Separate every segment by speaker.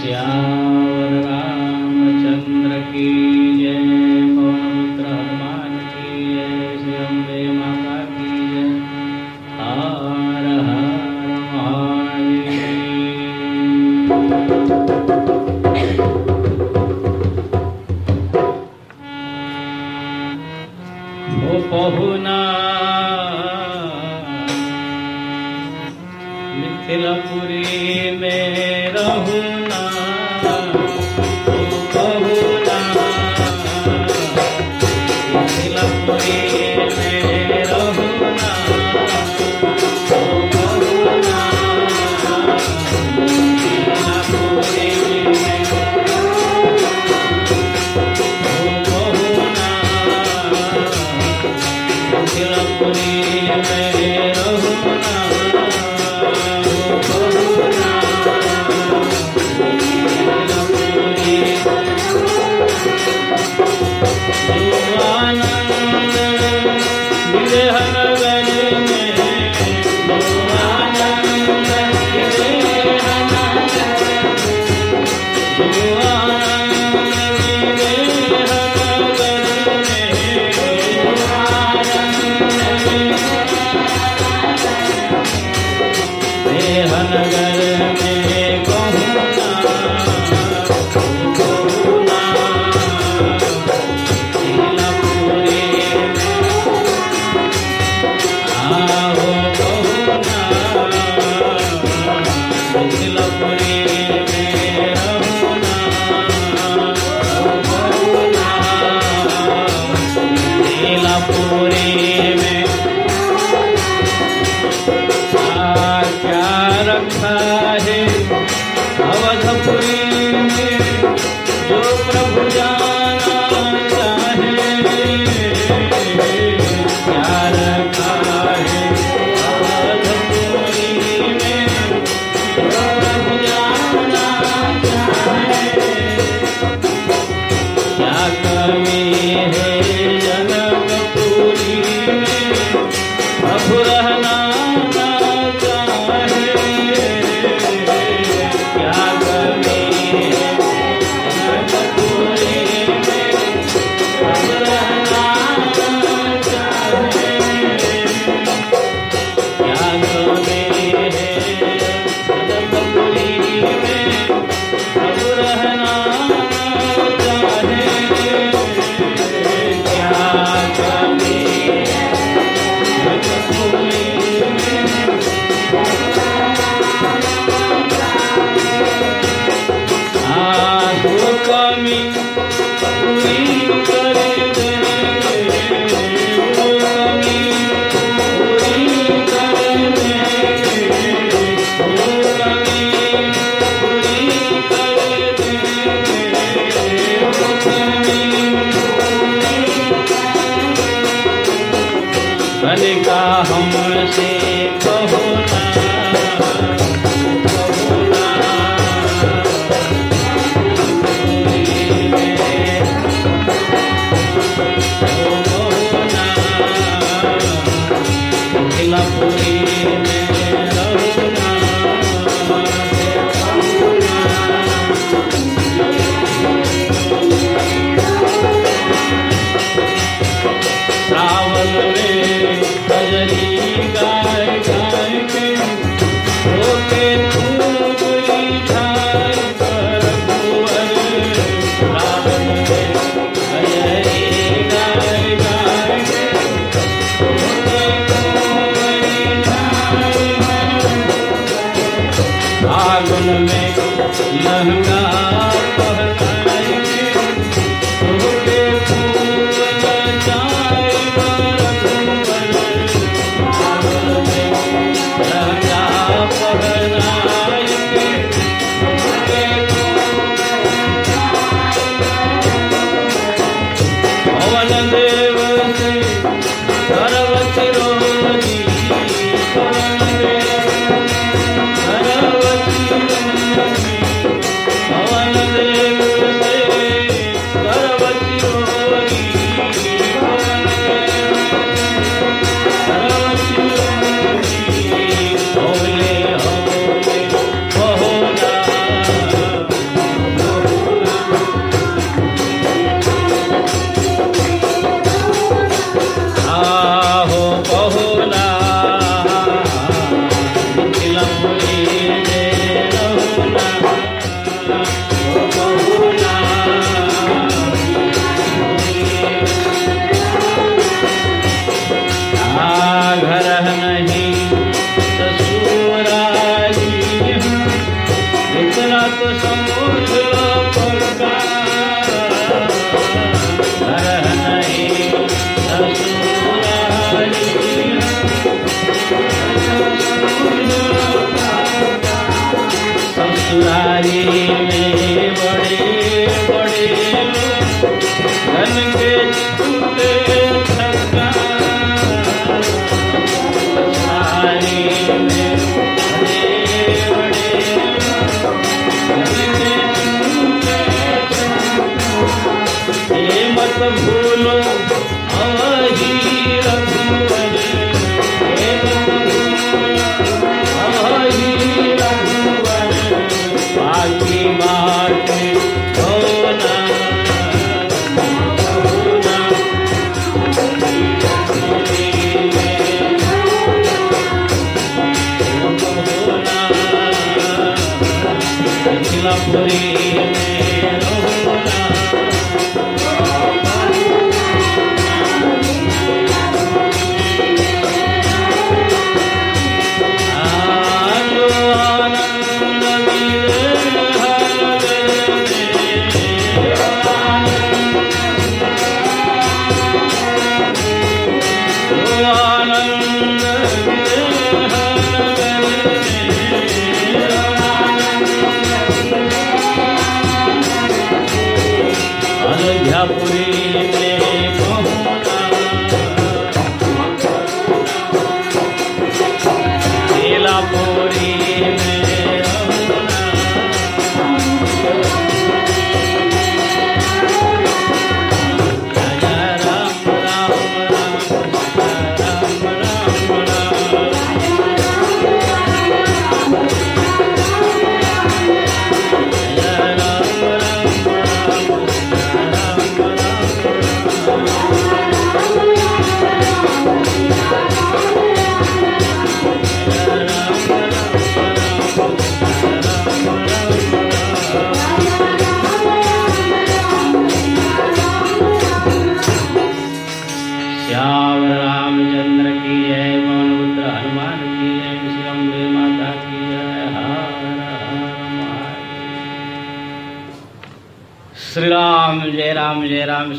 Speaker 1: श्यावर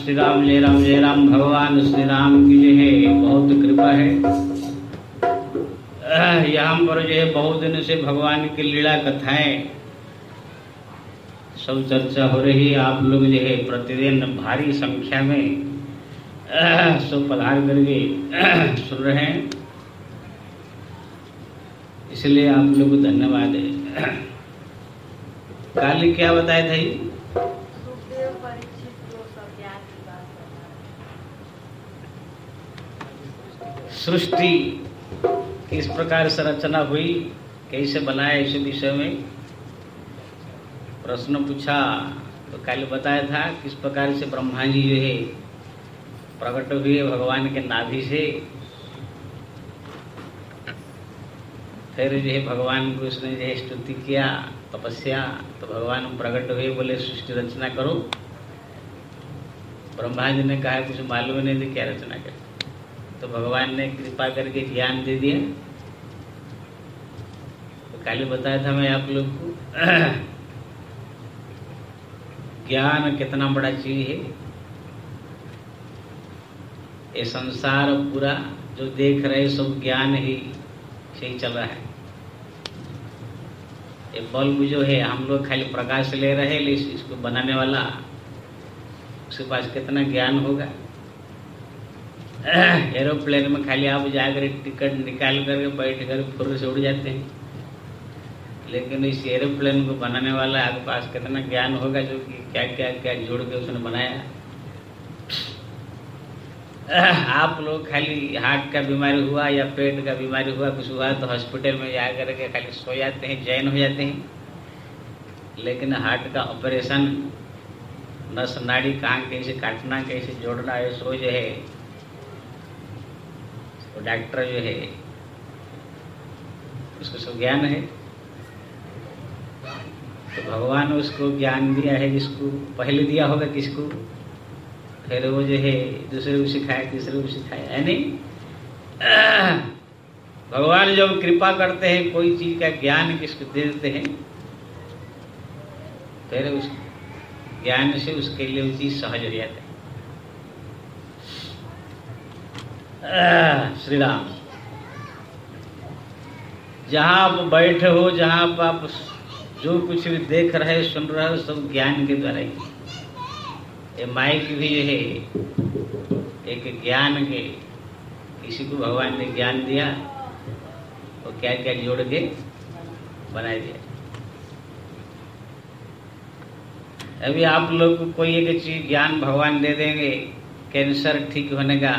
Speaker 1: श्री राम जय राम जय राम, भगवान श्री राम की जो है, बहुत कृपा है। यहाँ पर जो है, बहुत दिन से भगवान की लीला कथाएँ सब चर्चा हो रही आप लोग जो है, प्रतिदिन भारी संख्या में सब पधार करके सुन रहे हैं। इसलिए आप लोग को धन्यवाद है। काली क्या बताया था ये
Speaker 2: सुखदेव परीक्षित को सब ज्ञान की बात बता
Speaker 1: सृष्टि किस प्रकार से रचना हुई, कैसे बनाया इस विषय में? प्रश्न पूछा तो कल बताया था किस प्रकार से ब्रह्मा जी जो है, प्रकट हुए भगवान के नाभि से। फिर जो है भगवान को उसने जो है स्तुति किया, तपस्या तो भगवान प्रकट हुए, बोले, सृष्टि रचना करो। ब्रह्मा जी ने कहा, कुछ मालूम नहीं थी क्या रचना कर। तो भगवान ने कृपा करके ज्ञान दे दिया। तो कल बताया था मैं आप लोग को, ज्ञान कितना बड़ा चीज़ है। ये संसार पूरा जो देख रहे सब ज्ञान ही से ही चल रहा है। ये बल्ब जो है, हम लोग खाली प्रकाश ले रहे हैं इसको बनाने वाला, उसके पास कितना ज्ञान होगा? एरोप्लेन में खाली आप जाकर टिकट निकाल करके बैठ कर फुर से उड़ जाते हैं। लेकिन इस एरोप्लेन को बनाने वाला आपके पास कितना ज्ञान होगा जो कि क्या क्या क्या जोड़ के उसने बनाया। आप लोग खाली हार्ट का बीमारी हुआ या पेट का बीमारी हुआ, कुछ हुआ तो हॉस्पिटल में जा करके खाली सो जाते हैं, जैन हो जाते हैं। लेकिन हार्ट का ऑपरेशन, नस, नाड़ी कहाँ कैसे काटना, कैसे जोड़ना है सो जो है। डॉक्टर जो है, उसको सब ज्ञान है। तो भगवान उसको ज्ञान दिया है, जिसको पहले दिया होगा किसको? फिर वो जो है, दूसरे को सिखाया, तीसरे को सिखाया, है नहीं? भगवान जब कृपा करते हैं, कोई चीज़ का ज्ञान किसको दे देते हैं? फिर उस ज्ञान से उसके लिए वो चीज़ सहज हो जाता है। श्री राम जहाँ आप बैठे हो जहाँ आप, जो कुछ भी देख रहे सुन रहे हो सब ज्ञान के द्वारा ही। ये माइक भी है। एक ज्ञान के। किसी को भगवान ने ज्ञान दिया और क्या क्या जोड़ के बना दिया अभी आप लोग को कोई एक चीज़ ज्ञान भगवान दे देंगे कैंसर ठीक होने का।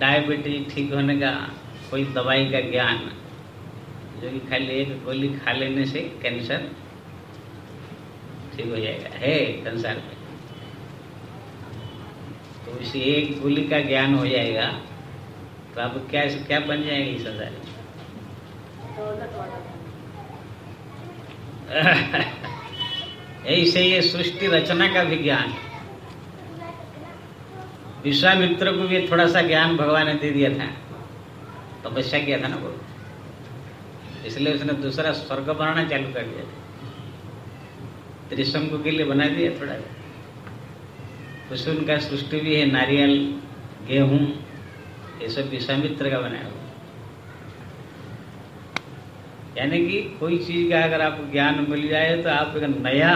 Speaker 1: डायबिटीज़ ठीक होने का कोई दवाई का ज्ञान, जो कि खाली एक गोली खा लेने से कैंसर ठीक हो जाएगा। है संसार में तो इसी एक गोली का ज्ञान हो जाएगा तो आप क्या क्या बन जाएँगे इस संसार ऐसे ये सृष्टि रचना का भी ज्ञान। विश्वामित्र को भी थोड़ा सा ज्ञान भगवान ने दे दिया था तपस्या किया था ना वो। इसलिए उसने दूसरा स्वर्ग बनाना चालू कर दिया त्रिशंकु के लिए बना दिया थोड़ा उसमें उनका सृष्टि भी है नारियल गेहूँ ये सब विश्वामित्र का बनाया हुआ यानी कि कोई चीज़ का अगर आपको ज्ञान मिल जाए तो आप एक नया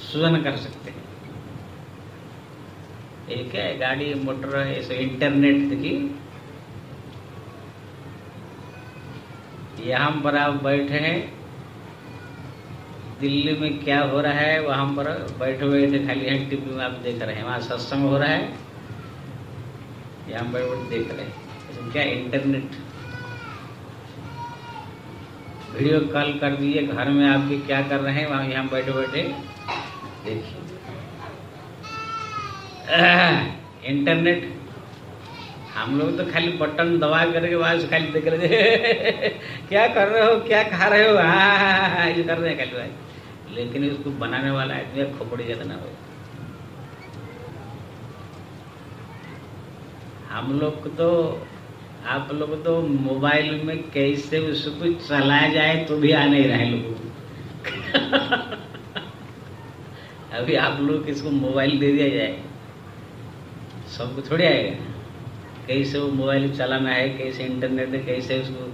Speaker 1: सुजन कर सकते गाड़ी, मोटर ऐसे इंटरनेट देखिए यहाँ पर आप बैठे हैं। दिल्ली में क्या हो रहा है, वहाँ पर बैठे बैठे खाली हैं, टीवी में आप देख रहे हैं। वहाँ सत्संग हो रहा है। यहाँ बैठ बैठ देख रहे हैं। क्या इंटरनेट? वीडियो कॉल कर दिए घर में आपके क्या कर रहे हैं, वहाँ यहाँ बैठे बैठे देखिए। इंटरनेट। हम लोग तो खाली बटन दबा करके वहाँ से खाली देख रहे क्या कर रहे हो? क्या खा रहे हो? ये कर रहे हैं खाली भाई। लेकिन उसको बनाने वाला आदमी खोपड़ी ज़्यादा ना हो। हम लोग तो आप लोग तो मोबाइल में कैसे उसको चलाया जाए तो भी आ नहीं रहे लोगों अभी आप लोग किसको मोबाइल दे दिया जाए। सबको थोड़ी आएगा। कैसे वो मोबाइल चलाना है कैसे इंटरनेट है कैसे उसको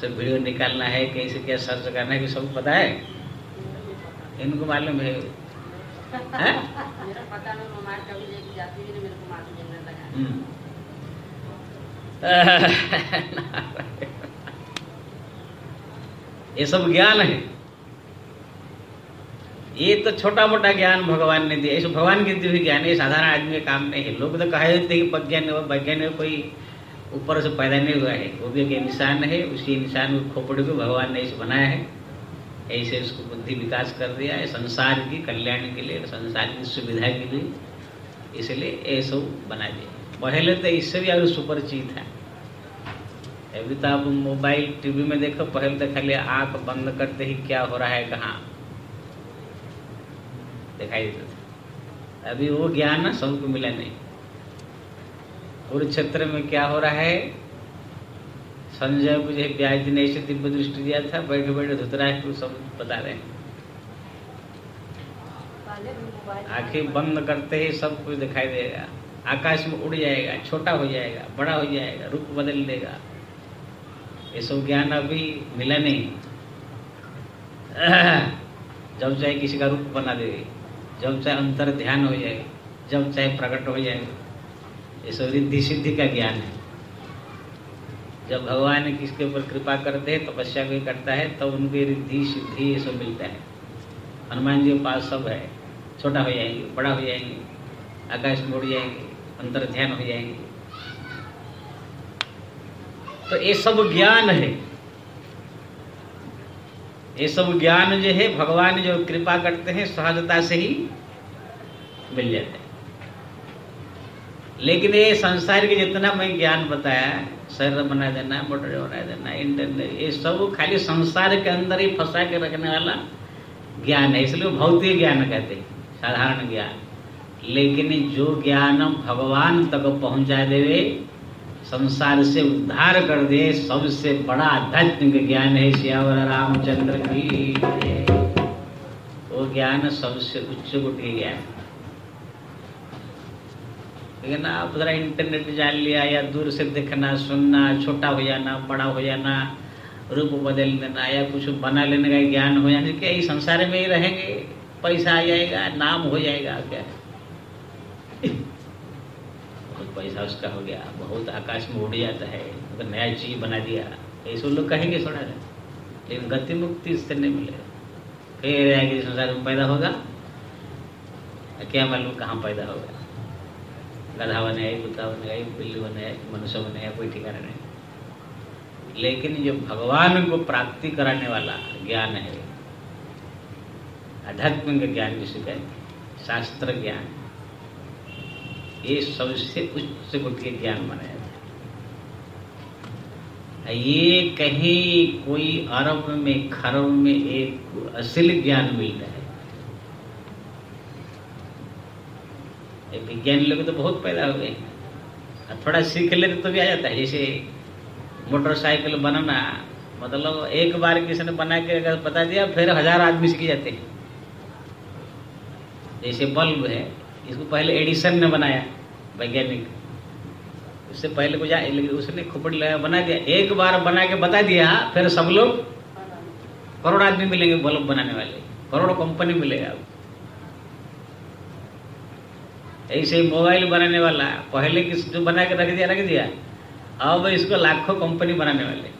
Speaker 1: सब वीडियो निकालना है कैसे क्या सर्च करना है सबको पता है? इनको मालूम है। ये
Speaker 2: सब ज्ञान नहीं मोबाइल कभी लेके जाती भी नहीं मेरे को मालूम नहीं लगा
Speaker 1: हम्म। ये सब ज्ञान है ये तो छोटा मोटा ज्ञान भगवान ने दिया। इस भगवान के हुए ज्ञान है साधारण आदमी का काम नहीं है। लोग तो कहे हैं कि वैज्ञानिक वैज्ञानिक कोई ऊपर से पैदा नहीं हुआ है। वो भी एक इंसान है उसी इंसान को खोपड़ी को भगवान ने इसे बनाया है। ऐसे उसको बुद्धि विकास कर दिया है, संसार की कल्याण के लिए, संसार की सुविधा के लिए। इसलिए ये सब बना दिया पहले तो इससे भी अभी सुपर चीज़ था अभी तो आप मोबाइल टीवी में देखो, पहले तो खाली आँख बंद करते ही क्या हो रहा है, कहाँ? दिखाई देता अभी वो ज्ञान ना सबको मिला नहीं। कुरुक्षेत्र में क्या हो रहा है? संजय को जो ब्याज ने ऐसे दिव्य दृष्टि दिया था, बैठे बैठे धुतराष्ट्र को सब बता रहे हैं।
Speaker 2: पहले भी मोबाइल
Speaker 1: आँखें बंद करते ही सब कुछ दिखाई देगा। आकाश में उड़ जाएगा, छोटा हो जाएगा, बड़ा हो जाएगा, रूप बदल देगा। ये सब ज्ञान अभी मिला नहीं। जब चाहे किसी का रूप बना दे। जब चाहे अंतर ध्यान हो जाए जब चाहे प्रकट हो जाए ये सब रिद्धि सिद्धि का ज्ञान है। जब भगवान किसके ऊपर कृपा करते हैं, तपस्या कोई करता है, तब तो उनकी रिद्धि सिद्धि ये सब मिलता है। हनुमान जी के पास सब है। छोटा हो जाएँगे, बड़ा हो जाएँगे, आकाश में उड़ जाएँगे, अंतर ध्यान हो जाएँगे। तो ये सब ज्ञान है। ये सब ज्ञान जो है, भगवान जो कृपा करते हैं, सहजता से ही मिल जाते हैं। लेकिन ये संसार के जितना मैं ज्ञान बताया, शरीर बना देना, मोटर बना देना, इंटरनेट, ये सब खाली संसार के अंदर ही फंसा के रखने वाला ज्ञान है, इसलिए भौतिक ज्ञान कहते हैं, साधारण ज्ञान। लेकिन जो ज्ञान भगवान तक पहुँचा देवे संसार से उद्धार कर दे, सबसे बड़ा आध्यात्मिक ज्ञान है श्यावर रामचंद्र की। वो ज्ञान सबसे उच्च कोटि ज्ञान। लेकिन आप जरा इंटरनेट जान लिया या दूर से देखना, सुनना, छोटा हो जाना, बड़ा हो जाना, रूप बदल लेना या कुछ बना लेने का ज्ञान हो जाने क्या संसार में ही रहेंगे। पैसा आ जाएगा नाम हो जाएगा, क्या बहुत पैसा उसका हो गया। बहुत आकाश में उड़ जाता है। तो नया चीज़ बना दिया, ऐसे लोग कहेंगे थोड़ा लेकिन गति मुक्ति इससे नहीं मिलेगा फिर आगे संसार में पैदा होगा। क्या मालूम कहाँ पैदा होगा। गधा बनेगा कुत्ता बनेगा बिल्ली बनेगा मनुष्य बनेगा कोई ठिकाना नहीं। लेकिन जो भगवान को प्राप्ति कराने वाला ज्ञान है। आध्यात्मिक ज्ञान जिसे कहते शास्त्र ज्ञान। ये सबसे उच्च के ज्ञान माना जाता है ये कहीं कोई अरब में, खरब में एक असली ज्ञान मिलता है। विज्ञानी लोग तो बहुत पैदा हो गए। थोड़ा सीख लेते तो भी आ जाता है, जैसे मोटरसाइकिल बनाना मतलब एक बार किसी ने बना के अगर बता दिया, फिर हज़ार आदमी सीख जाते हैं। जैसे बल्ब है इसको पहले एडिसन ने बनाया, वैज्ञानिक। उससे पहले को जा उसने खोपड़ी लगा, बना दिया एक बार बना के बता दिया, फिर सब लोग करोड़ आदमी मिलेंगे बल्ब बनाने वाले। करोड़ कंपनी मिलेगा ऐसे मोबाइल बनाने वाला, पहले किस, जो बना के रख दिया रख दिया, अब इसको लाखों कंपनी बनाने वाले।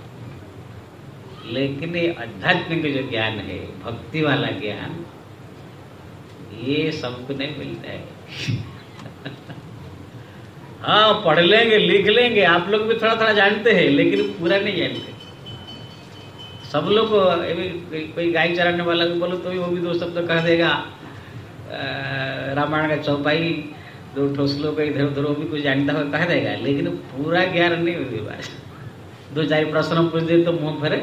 Speaker 1: लेकिन ये आध्यात्मिक जो ज्ञान है, भक्ति वाला ज्ञान, ये सबको नहीं मिलता है। हाँ पढ़ लेंगे, लिख लेंगे। आप लोग भी थोड़ा थोड़ा जानते हैं, लेकिन पूरा नहीं जानते। सब लोग कोई गाय चराने वाला भी बोलो तो भी वो भी दो शब्द तो कह देगा रामायण का चौपाई, दो ठोसलों का इधर उधर, वो भी कुछ जानता हुआ कह देगा। लेकिन पूरा ज्ञान नहीं होगी बात। दो चार प्रश्न पूछ दे तो मुँह भरे,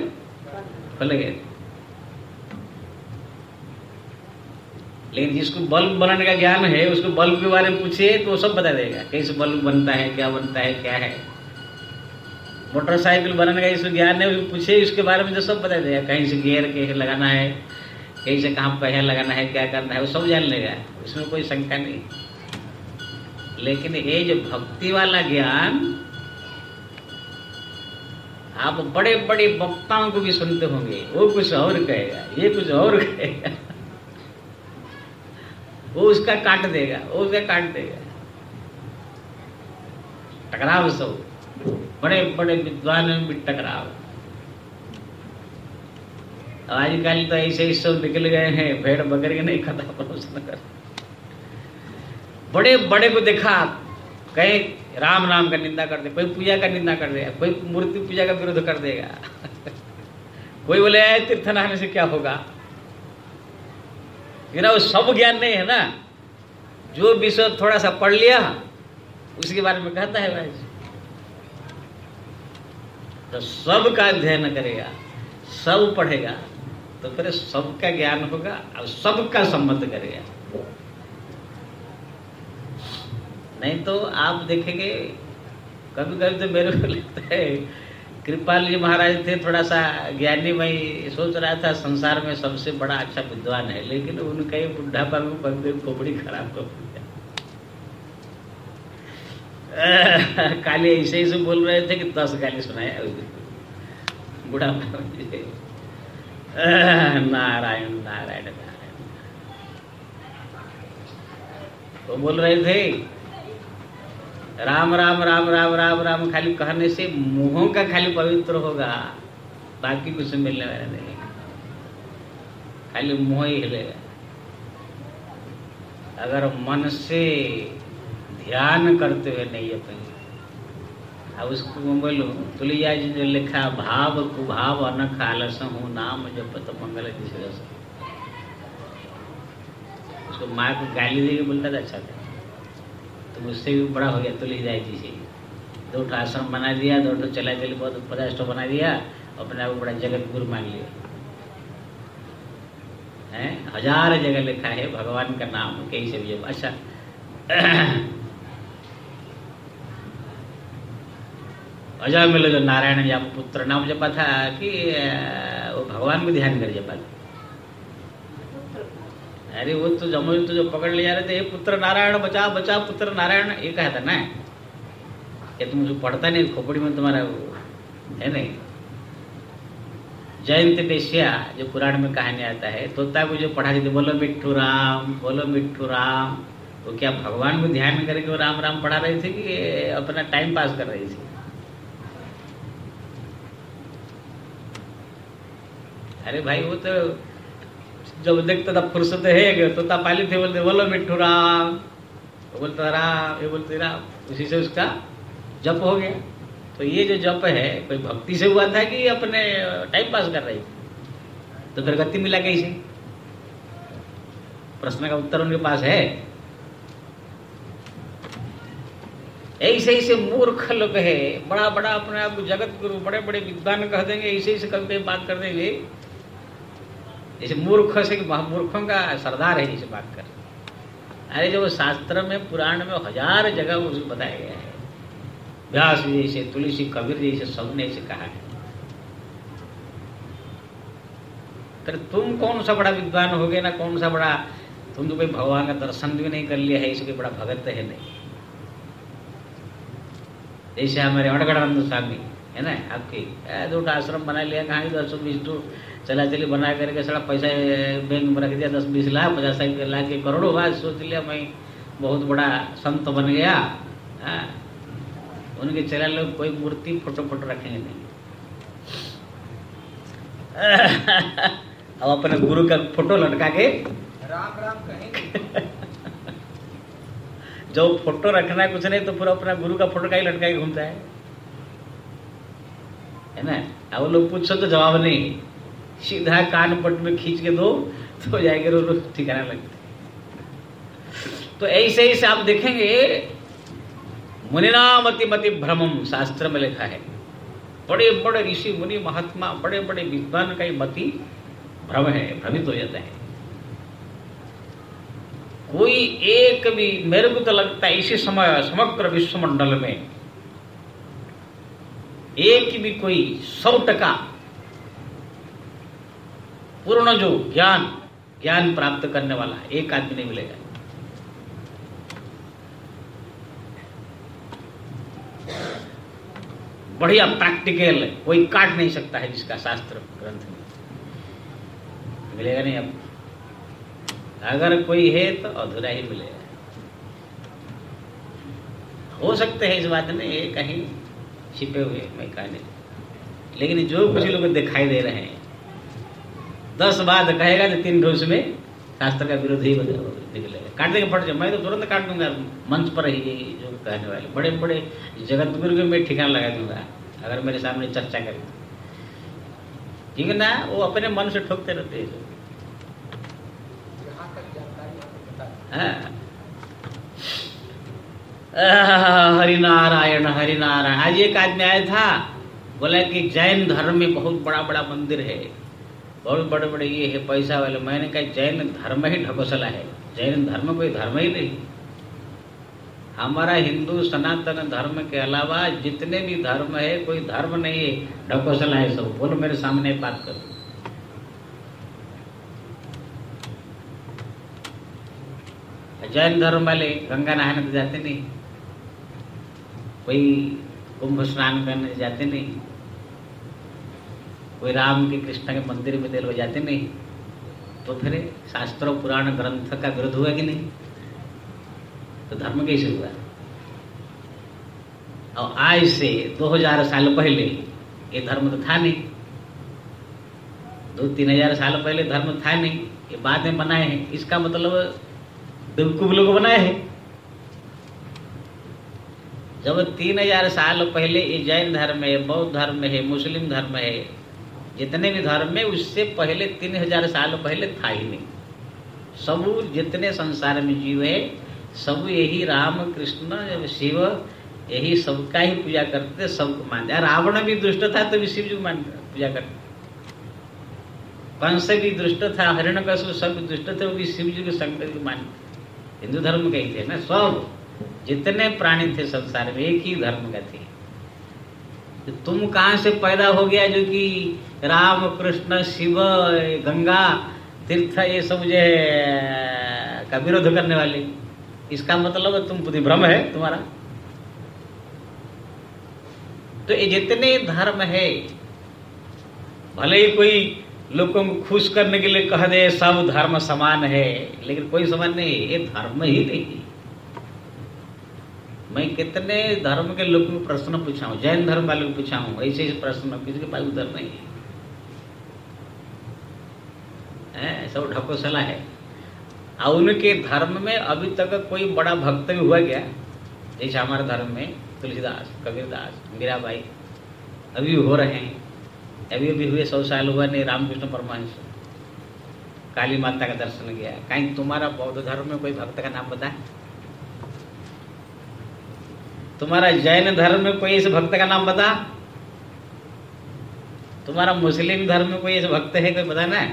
Speaker 1: खुल गए। लेकिन जिसको बल्ब बनाने का ज्ञान है, उसको बल्ब के बारे में पूछिए तो सब बता देगा। कैसे बल्ब बनता है, क्या बनता है, क्या है? मोटरसाइकिल बनाने का इसको ज्ञान है उसको इसके बारे में तो सब बता देगा। कहीं से गियर कैसे लगाना है, कहीं से कहाँ पहिया लगाना है, क्या करना है, वो सब जान लेगा। उसमें कोई शंका नहीं। लेकिन ये जो भक्ति वाला ज्ञान, आप बड़े बड़े वक्ताओं को भी सुनते होंगे, वो कुछ और कहेगा, ये कुछ और कहेगा। वो उसका काट देगा, वो उसका काट देगा। टकराव सब। बड़े बड़े विद्वान में भी टकराव। आजकल तो ऐसे ही सब निकल गए हैं, भेड़ बकरी नहीं खाता कर। बड़े बड़े को देखा, कहीं, राम नाम का निंदा कर दे, कोई पूजा का निंदा कर देगा कोई मूर्ति पूजा का विरोध कर देगा। कोई बोले तीर्थ नहाने से क्या होगा? मेरा वो सब ज्ञान नहीं है ना। जो विषय थोड़ा सा पढ़ लिया, उसके बारे में कहता है भाई तो सब का अध्ययन करेगा, सब पढ़ेगा तो फिर सबका ज्ञान होगा और सबका सम्मत करेगा। नहीं तो आप देखेंगे कभी कभी तो मेरे को लगता है कृपाल जी महाराज थे, थोड़ा सा ज्ञानी मैं सोच रहा था, संसार में सबसे बड़ा अच्छा विद्वान है, लेकिन उनका ही बुढ़ापा में पंखे खोपड़ी खराब कर काली ऐसे ऐसे बोल रहे थे कि दस गाली सुनाया बुढ़ापा नारायण नारायण नारायण। वो बोल रहे थे राम राम राम राम राम राम, खाली कहने से मुंहों का खाली पवित्र होगा। बाकी कुछ मिलने वाला नहीं खाली मुँह ही हिलेगा। अगर मन से ध्यान करते हुए नहीं कहीं अब उसको मैं बोलू, तुलिया जी जो लिखा, भाव कुभाव अनख आलस हूँ, नाम जपत मंगल दिशरस उसको माँ को गाली देके बोलता था अच्छा था। तो मुझसे भी बड़ा हो गया तुलसीदास जी से दो ठो आश्रम बना दिया, दो ठो चला चले बहुत पचास बना दिया, अपने आप को बड़ा जगत गुरु मान लिया। है? हज़ार जगह लिखा है भगवान का नाम कहीं से भी। जब अच्छा। अजय मिलो जो नारायण या पुत्र, नाम जपा था कि वो भगवान को ध्यान कर जपा था अरे वो तो जमुई तो जो पकड़ ले जा रहे थे पुत्र नारायण, बचा बचा, पुत्र नारायण, ये कहा था ना। ये तुम जो पढ़ता नहीं, खोपड़ी में तुम्हारा वो है नहीं। जयंत बेसिया जो पुराण में कहानी आता है, तोता को जो पढ़ा देते, बोलो मिट्ठू राम, बोलो मिट्ठू राम। वो क्या भगवान को ध्यान करके वो राम राम पढ़ा रहे थे कि अपना टाइम पास कर रही थी? अरे भाई, वो तो जब देखता था फुर्सत है तोता पाली थे बोलते, बोलो मिट्ठू राम। वो बोलता, राम। ये बोलते, राम। उसी से उसका जप हो गया। तो ये जो जप है, कोई भक्ति से हुआ था कि अपने टाइम पास कर रही? तो फिर गति मिला कैसे? प्रश्न का उत्तर उनके पास है। ऐसे ऐसे मूर्ख लोग है बड़ा बड़ा अपने आप जगत गुरु बड़े बड़े विद्वान कह देंगे, ऐसे ऐसे कभी बात कर देंगे। जैसे मूर्ख से मूर्खों का सरदार है जैसे बात कर। अरे जो शास्त्र में, पुराण में हज़ार जगह उसको बताया गया है। व्यास जी जैसे तुलसी कबीर जैसे सबने ऐसे कहा है। फिर तुम कौन सा बड़ा विद्वान हो गए ना कौन सा बड़ा, तुम तो कोई भगवान का दर्शन भी नहीं कर लिया है, इसके बड़ा भगत है नहीं। जैसे हमारे अड़गड़ानंद स्वामी, है ना, आपके दो आश्रम बना लिया कहाँ दस सौ बीस तो चला चली बना करके सारा पैसा बैंक में रख दिया दस बीस लाख पचास लाख के करोड़ों बाद सोच लिया मैं बहुत बड़ा संत बन गया। हाँ उनके चला लोग कोई मूर्ति फ़ोटो फ़ोटो रखेंगे नहीं। अब अपने गुरु का फ़ोटो लटका के
Speaker 3: राम राम कहेंगे।
Speaker 1: जो फ़ोटो रखना है कुछ नहीं तो पूरा अपना गुरु का फ़ोटो का ही लटका के घूमता है। है ना? अब लोग पूछो तो जवाब नहीं। सीधा कान पट में खींच के दो तो जाएँगे रो ठिकाना लगते। तो ऐसे ऐसे आप देखेंगे मुनिनामति मति भ्रमम, शास्त्र में लिखा है। बड़े बड़े ऋषि, मुनि, महात्मा बड़े बड़े विद्वान का ही मति भ्रम है, भ्रमित हो जाता है। कोई एक भी मेरे को तो लगता है इसी समय, समग्र विश्वमंडल में। एक भी कोई सौ टका पूर्ण जो ज्ञान ज्ञान प्राप्त करने वाला एक आदमी नहीं मिलेगा। बढ़िया प्रैक्टिकल कोई काट नहीं सकता है जिसका शास्त्र ग्रंथ में। मिलेगा नहीं अब। अगर कोई है तो अधूरा ही मिलेगा। हो सकते हैं इस बात में, ये कहीं छिपे हुए मैं कहा नहीं लेकिन जो कुछ लोग दिखाई दे रहे हैं दस बात कहेगा तो तीन रोज में शास्त्र का विरोध ही निकलेगा। काट देंगे फट जाए मैं तो तुरंत काट दूँगा मंच पर ही जो कहने वाले। बड़े बड़े जगत गुरु के मैं ठिकाना लगा दूँगा अगर मेरे सामने चर्चा करें। ठीक है ना? वो अपने मन से ठोकते रहते हैं। हाँ। हरिनारायण हरिनारायण। आज एक आदमी आया था बोला कि जैन धर्म में बहुत बड़ा बड़ा मंदिर है। बहुत बड़े बड़े ये है पैसा वाले। मैंने कहा, जैन धर्म ही ढकोसला है। जैन धर्म कोई धर्म ही नहीं। हमारा हिंदू सनातन धर्म के अलावा जितने भी धर्म है, कोई धर्म नहीं है, ढकोसला है सब। बोलो, मेरे सामने बात करो। जैन धर्म वाले गंगा नहाने तो जाते नहीं। कोई कुंभ स्नान करने जाते नहीं। कोई राम के कृष्ण के मंदिर में दिल जाते नहीं। तो फिर शास्त्र पुराण ग्रंथ का विरोध हुआ कि नहीं? तो धर्म कैसे हुआ? और आज से 2000 साल पहले ये धर्म तो था नहीं। दो तीन हज़ार साल पहले धर्म था नहीं, ये बाद में बनाए हैं। इसका मतलब बेवकूफ़ लोग बनाए हैं। जब तीन हज़ार साल पहले ये जैन धर्म है, बौद्ध धर्म है, मुस्लिम धर्म है जितने भी धर्म है उससे पहले तीन हज़ार साल पहले था ही नहीं। सब जितने संसार में जीव है, सब यही राम, कृष्ण, शिव, यही सबका ही पूजा करते थे सबको मानते। रावण भी दुष्ट था तो भी शिव जी मान, पूजा करते। कंस भी दुष्ट था, हरिण का सब दुष्ट थे, वो भी शिव जी को को मानते। हिंदू धर्म का ही थे ना, सब जितने प्राणी थे संसार में, एक ही धर्म का थे। तुम कहाँ से पैदा हो गया जो कि राम, कृष्ण, शिव, गंगा, तीर्थ, ये सब जो है, का विरोध करने वाले? इसका मतलब तुम बुद्धि भ्रम है तुम्हारा। तो ये जितने धर्म है, भले ही कोई लोगों को खुश करने के लिए कह दे, सब धर्म समान है, लेकिन कोई समान नहीं, ये धर्म ही नहीं। मैं कितने धर्म के लोगों को प्रश्न पूछा हूँ जैन धर्म वाले को पूछा हूँ ऐसे ऐसे प्रश्न किसी के पास उधर नहीं है। सब ढकोसला है। और उनके धर्म में अभी तक कोई बड़ा भक्त भी हुआ गया जैसे हमारे धर्म में तुलसीदास, कबीरदास, मीराबाई अभी हो रहे हैं। अभी अभी हुए सौ साल हुआ नहीं, रामकृष्ण परमहंस। काली माता का दर्शन किया। कहीं तुम्हारा बौद्ध धर्म में कोई भक्त का नाम बता तुम्हारा जैन धर्म में कोई ऐसे भक्त का नाम बता? तुम्हारा मुस्लिम धर्म में कोई ऐसे भक्त है, कोई बता ना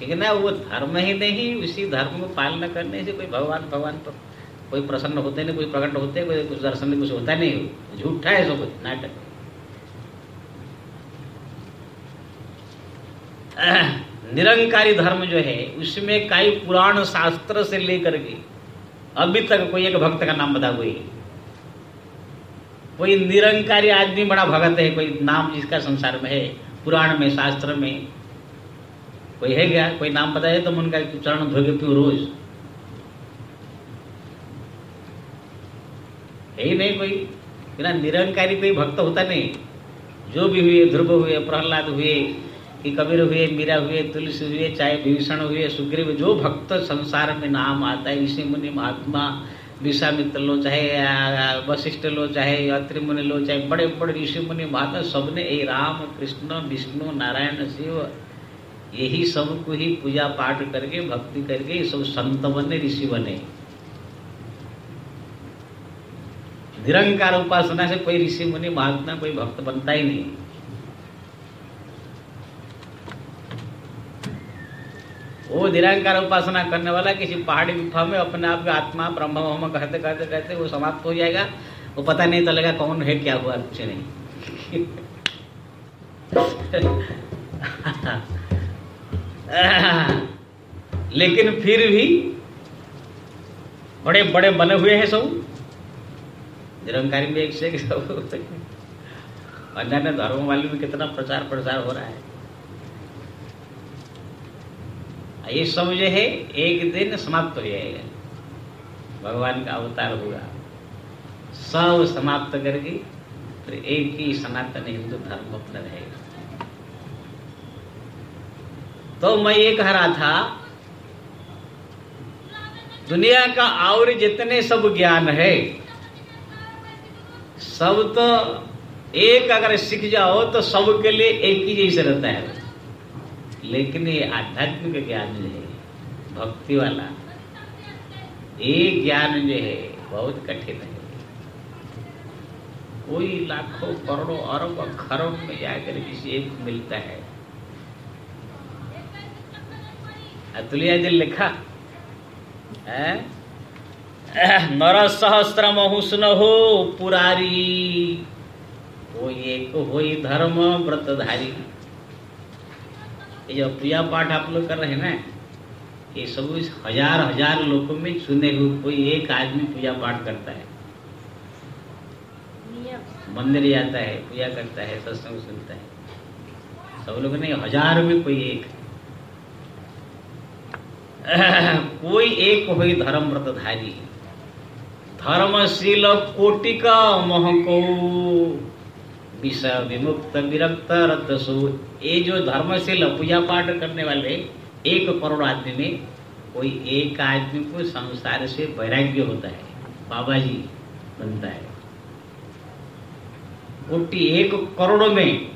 Speaker 1: ठीक है ना, वो धर्म ही नहीं, उसी धर्म को पालना करने से कोई भगवान भगवान पर कोई प्रसन्न होते नहीं, कोई प्रकट होते, कोई कुछ दर्शन में कुछ होता नहीं, झूठा है सब कुछ, नाटक। निरंकारी धर्म जो है, उसमें कई पुराण शास्त्र से लेकर के अभी तक कोई एक भक्त का नाम बता कोई? कोई निरंकारी आदमी बड़ा भगत है, कोई नाम जिसका संसार में है, पुराण में, शास्त्र में? कोई है क्या? कोई नाम बताए तो उनका चरण धोगे क्यों रोज? है ही नहीं कोई? बिना निरंकारी कोई भक्त होता नहीं। जो भी हुए, ध्रुव हुए, प्रहलाद हुए कि कबीर हुए, मीरा हुए, तुलसी हुए, चाहे भीषण हुए, सुग्रीव, जो भक्त संसार में नाम आता है, ऋषि मुनि, महात्मा विश्वामित्र लो, चाहे वशिष्ठ लो, चाहे अत्रि मुनि लो, चाहे बड़े बड़े ऋषि मुनि, महात्मा, सबने ये राम, कृष्ण, विष्णु, नारायण, शिव, यही सबको ही पूजा पाठ करके, भक्ति करके, ये सब संत बने, ऋषि बने। निरंकार उपासना से कोई ऋषि मुनि, महात्मा, कोई भक्त बनता ही नहीं। वो निरंकार उपासना करने वाला किसी पहाड़ी गुफा में अपने आप का आत्मा, ब्रह्म कहते कहते कहते वो समाप्त हो जाएगा। वो पता नहीं चलेगा कौन है, क्या हुआ, कुछ नहीं। लेकिन फिर भी बड़े बड़े बने हुए हैं सब। निरंकारी में एक से एक सब। अन्य धर्म वाले में कितना प्रचार प्रसार हो रहा है। ये सब जो है, एक दिन समाप्त हो जाएगा। भगवान का अवतार होगा सब समाप्त करके तो एक ही सनातन हिंदू धर्म अपना रहेगा। तो मैं ये कह रहा था, दुनिया का और जितने सब ज्ञान है, सब तो एक अगर सीख जाओ तो सब के लिए एक ही जैसे रहता है। लेकिन ये आध्यात्मिक ज्ञान जो है, भक्ति वाला, ये ज्ञान जो है, बहुत कठिन है। कोई लाखों, करोड़ों, अरब, खरब में जाकर किसी एक मिलता है। अतुलिया जी लिखा, है? नर सहस्त्र महुष्ण हो पुरारी, वो एक हो धर्म व्रतधारी। ये पूजा पाठ आप लोग कर रहे हैं ना ये सब इस हज़ार हज़ार लोगों में चुने हुए कोई एक आदमी पूजा पाठ करता है। मंदिर जाता है पूजा करता है सत्संग सुनता है। सब लोग नहीं हज़ार में कोई एक। कोई एक हो धर्म व्रतधारी। धर्मशील कोटिका महको। विमुक्त विरक्त रद्दसु ये जो धर्मशील पूजा पाठ करने वाले एक करोड़ आदमी में कोई एक आदमी को संसार से वैराग्य होता है। बाबा जी बनता है। कोटि एक करोड़ में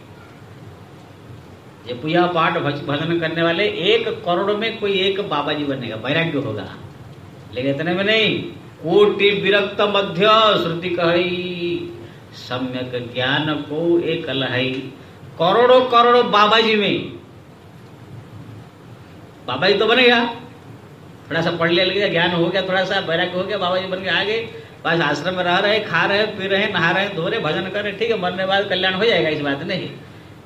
Speaker 1: ये पूजा पाठ भजन करने वाले एक करोड़ में कोई एक बाबा जी बनेगा, वैराग्य होगा। लेकिन इतने में नहीं, कोटि विरक्त मध्य श्रुति कही। सम्यक ज्ञान को एक लहई। करोड़ों करोड़ों बाबा जी में। बाबा जी तो बनेगा। थोड़ा सा पढ़ लिया लिया ज्ञान हो गया, थोड़ा सा वैराग्य हो गया बाबा जी बन के आगे। बस आश्रम में रह रहे, खा रहे, पी रहे, नहा रहे, धो रहे, भजन कर रहे, ठीक है, मरने बाद कल्याण हो जाएगा, इस बात नहीं।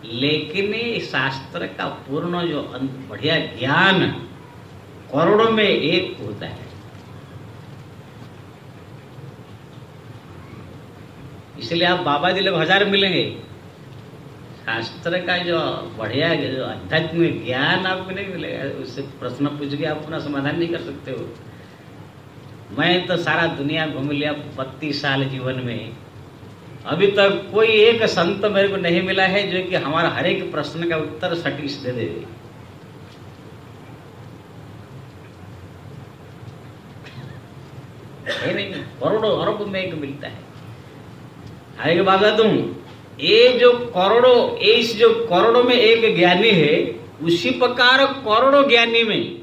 Speaker 1: लेकिन शास्त्र का पूर्ण जो बढ़िया ज्ञान करोड़ों में एक होता है। इसलिए आप बाबा जी लोग हज़ार मिलेंगे। शास्त्र का जो बढ़िया जो आध्यात्मिक ज्ञान आपको नहीं मिलेगा, उससे प्रश्न पूछ के आप अपना समाधान नहीं कर सकते हो। मैं तो सारा दुनिया घूम लिया बत्तीस साल जीवन में। अभी तक तो कोई एक संत मेरे को नहीं मिला है जो कि हमारा हर एक प्रश्न का उत्तर सटीक दे दे। नहीं? करोड़ों अरब में एक मिलता है। आगे बता दूँ ये जो करोड़ों इस जो करोड़ों में एक ज्ञानी है, उसी प्रकार करोड़ों ज्ञानी में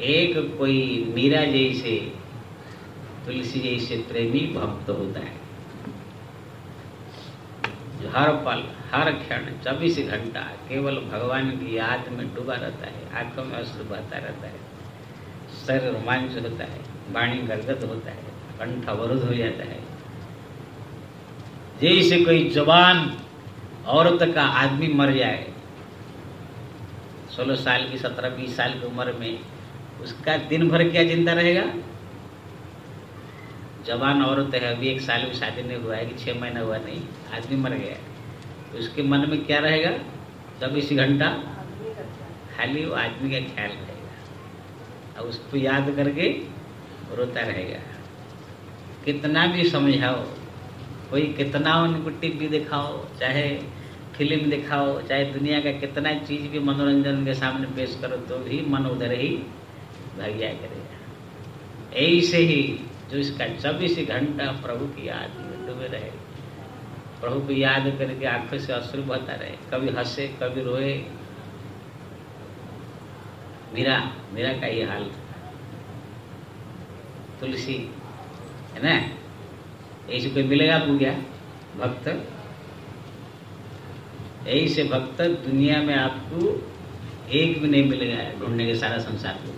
Speaker 1: एक कोई मीरा जैसे, तुलसी जैसे प्रेमी भक्त होता है। जो हर पल, हर क्षण, चौबीस घंटा केवल भगवान की याद में डूबा रहता है, आँखों में अश्रु बहता रहता है, शरीर रोमांच होता है, वाणी गदगद होता है, कंठ अवरुद्ध हो जाता है। जैसे कोई जवान औरत का आदमी मर जाए। सोलह साल की, सत्रह, बीस साल की उम्र में उसका दिन भर क्या चिंता रहेगा? जवान औरत है, अभी एक साल में शादी नहीं हुआ है कि छह महीना हुआ नहीं, आदमी मर गया। तो उसके मन में क्या रहेगा? चौबीस घंटा खाली वो आदमी का ख्याल रहेगा। और उसको याद करके रोता रहेगा। कितना भी समझाओ कोई कितना उनको टीवी दिखाओ, चाहे फ़िल्म दिखाओ, चाहे दुनिया का कितना चीज़ भी मनोरंजन के सामने पेश करो तो भी मन उधर ही भाग जाया करेगा। ऐसे ही जो इसका चौबीस घंटा प्रभु की याद में डूबे रहे, प्रभु को याद करके आँखों से अश्रु बहता रहे, कभी हंसे, कभी रोए। मीरा मीरा का ये हाल था। तुलसी, है ना? ऐसे कोई मिलेगा आपको क्या? भक्त? ऐसे भक्त दुनिया में आपको एक भी नहीं मिलेगा ढूँढने के सारा संसार को।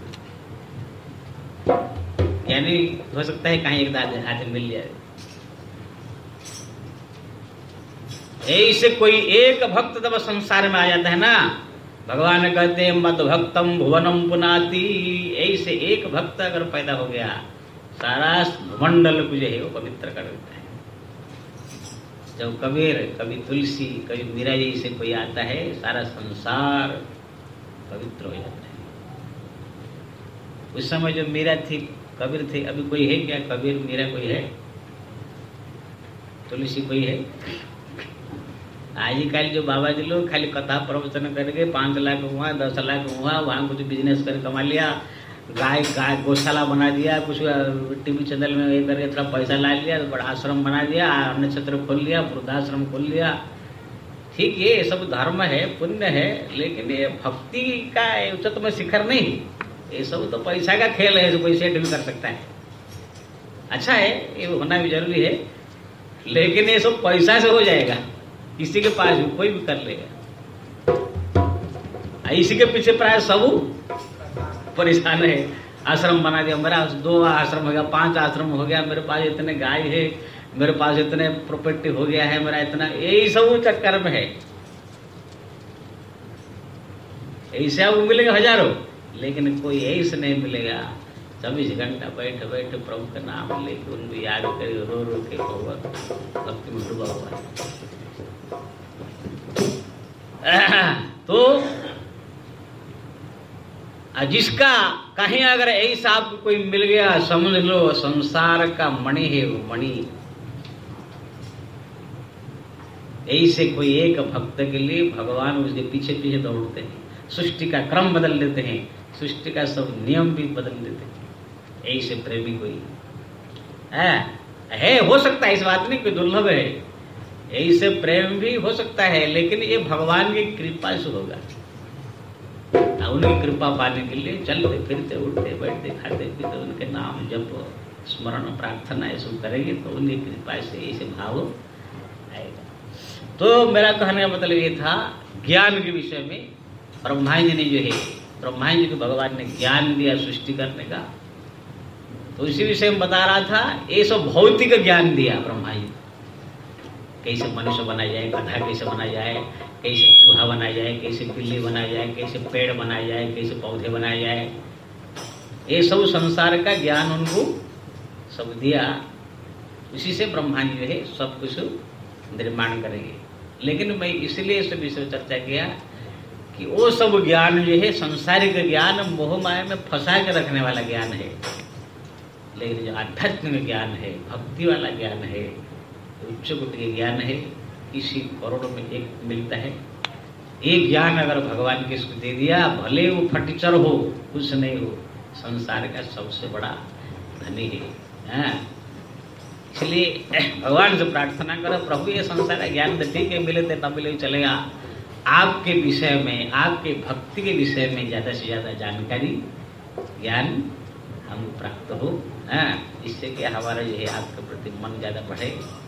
Speaker 1: यानी हो सकता है कहीं एक आदमी मिल जाए। ऐसे कोई एक भक्त जब संसार में आ जाता है ना, भगवान कहते हैं मत भक्तम भुवनम पुनाति। ऐसे एक भक्त अगर पैदा हो गया सारा मंडल को जो है वो पवित्र कर देता है। जब कबीर, कभी तुलसी, कभी मीरा जी से कोई आता है, सारा संसार पवित्र हो जाता है। उस समय जो मीरा थी, कबीर थे, अभी कोई है क्या? कबीर, मीरा कोई है? तुलसी कोई है? आजकल जो बाबा जी लोग खाली कथा प्रवचन करके पाँच लाख हुआ, दस लाख हुआ, वहाँ कुछ बिज़नेस कर कमा लिया गाय गाय गौशाला बना दिया, कुछ टीवी चैनल में ये करके थोड़ा पैसा ला लिया बड़ा आश्रम बना दिया अन्न क्षेत्र खोल लिया, वृद्धाश्रम खोल लिया। ठीक है ये सब धर्म है, पुण्य है, लेकिन ये भक्ति का उच्चतम शिखर नहीं। ये सब तो पैसा का खेल है, जो कोई सेठ भी कर सकता है। अच्छा है, ये होना भी ज़रूरी है, लेकिन ये सब पैसा से हो जाएगा। किसी के पास भी कोई भी कर लेगा। इसी के पीछे प्राय सब परेशान है। आश्रम बना दिया। मेरा दो आश्रम हो गया, पाँच आश्रम हो गया। मेरे पास इतने गाय है, मेरे पास इतने प्रॉपर्टी हो गया है, मेरा इतना, यही सब चक्कर में है। ऐसे आपको मिलेंगे हज़ारों, लेकिन कोई ऐसे नहीं मिलेगा। चौबीस घंटा बैठ बैठ प्रभु का नाम लेके उनको याद करे, रो रो के भक्ति में डूबा हुआ तो जिसका कहीं अगर ऐसा आपको कोई मिल गया समझ लो संसार का मणि है वो मणि। ऐसे कोई एक भक्त के लिए भगवान उसके पीछे पीछे दौड़ते हैं सृष्टि का क्रम बदल देते हैं सृष्टि का सब नियम भी बदल देते हैं। ऐसे प्रेमी कोई। है, है हो सकता है इस बात में कोई दुर्लभ है। ऐसे प्रेम भी हो सकता है लेकिन ये भगवान की कृपा से होगा। उनकी कृपा पाने के लिए चलते, फिरते, उठते, बैठते, खाते, पीते, उनके नाम जब स्मरण, प्रार्थना ये सब करेंगे तो उनकी कृपा से ऐसे भाव आएगा। तो मेरा कहने का मतलब ये था, ज्ञान के विषय में ब्रह्मा जी ने जो है ब्रह्मा जी को भगवान ने ज्ञान दिया सृष्टि करने का। तो इसी विषय में बता रहा था, ये सब भौतिक ज्ञान दिया ब्रह्मा जी कैसे मनुष्य बनाया जाए, गधा कैसे बनाया जाए कैसे चूहा बनाया जाए, कैसे बिल्ली बनाया जाए, कैसे पेड़ बनाया जाए, कैसे पौधे बनाए जाए। ये सब संसार का ज्ञान उनको सब दिया। उसी से ब्रह्मा जी है सब कुछ निर्माण करेंगे। लेकिन मैं इसलिए इस विषय चर्चा किया कि वो सब ज्ञान जो है, संसारिक ज्ञान मोह माया में फंसा के रखने वाला ज्ञान है। लेकिन जो आध्यात्मिक ज्ञान है, भक्ति वाला ज्ञान है, उच्च के ज्ञान है इसी करोड़ में एक मिलता है। एक ज्ञान अगर भगवान किसको दे दिया, भले वो फटीचर हो, कुछ नहीं हो, संसार का सबसे बड़ा धनी है। हाँ? इसलिए भगवान से प्रार्थना करो, प्रभु, ये संसार का ज्ञान तो ठीक है, मिले तो न मिले चलेगा। आपके विषय में, आपके भक्ति के विषय में ज़्यादा से ज़्यादा जानकारी, ज्ञान हम प्राप्त हो। हाँ। इससे कि हमारा जो है, आपके प्रति मन ज़्यादा बढ़े।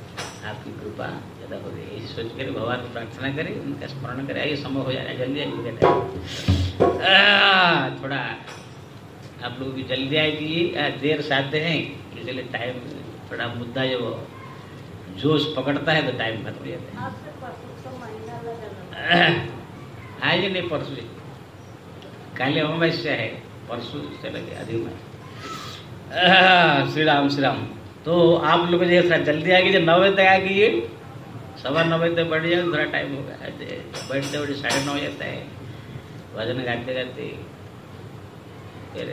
Speaker 1: आपकी कृपा ज़्यादा हो गई ऐसे सोच कर भगवान को प्रार्थना करें उनका स्मरण करें। आइए समय हो जाए जल्दी आइए आह, थोड़ा आप लोग भी जल्दी आए कीजिए देर से आते हैं इसलिए टाइम थोड़ा मुद्दा जब जोश पकड़ता है तो टाइम खत्म हो जाता है।
Speaker 2: लगेगा
Speaker 1: आज नहीं परसों काले अमावस्या है परसों से लगे अधिक में श्री राम श्री राम तो आप लोग जो थोड़ा जल्दी आ कीजिए नौ बजे तक आ कीजिए सवा नौ बजे तक बढ़ जाए, थोड़ा टाइम होगा बैठते बैठते साढ़े नौ जाता है भजन गाते गाते फिर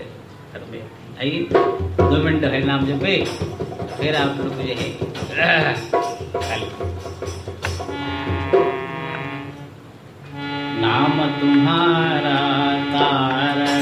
Speaker 1: आइए। दो मिनट है नाम जपे, फिर आप लोग जो है, नाम तुम्हारा तारन